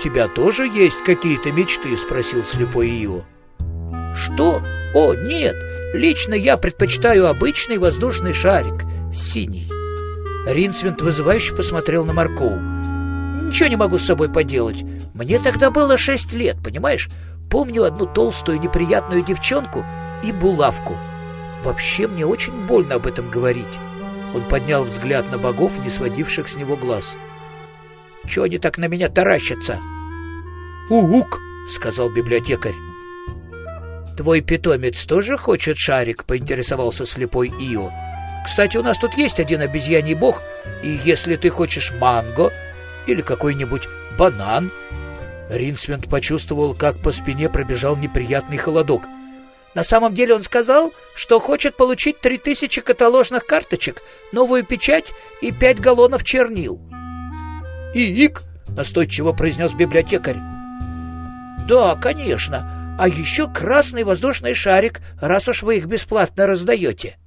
тебя тоже есть какие-то мечты?» — спросил слепой Ио. «Что? О, нет! Лично я предпочитаю обычный воздушный шарик, синий». Ринсвинд вызывающе посмотрел на Маркову. «Ничего не могу с собой поделать. Мне тогда было шесть лет, понимаешь? Помню одну толстую неприятную девчонку и булавку. Вообще мне очень больно об этом говорить». Он поднял взгляд на богов, не сводивших с него глаз. «Чего они так на меня таращатся?» «Ук!» — сказал библиотекарь. «Твой питомец тоже хочет шарик?» — поинтересовался слепой Ио. «Кстати, у нас тут есть один обезьяний бог, и если ты хочешь манго или какой-нибудь банан...» Ринсвинд почувствовал, как по спине пробежал неприятный холодок. «На самом деле он сказал, что хочет получить три тысячи каталожных карточек, новую печать и пять галлонов чернил». «Ик!» — настойчиво произнес библиотекарь. «Да, конечно. А еще красный воздушный шарик, раз уж вы их бесплатно раздаете».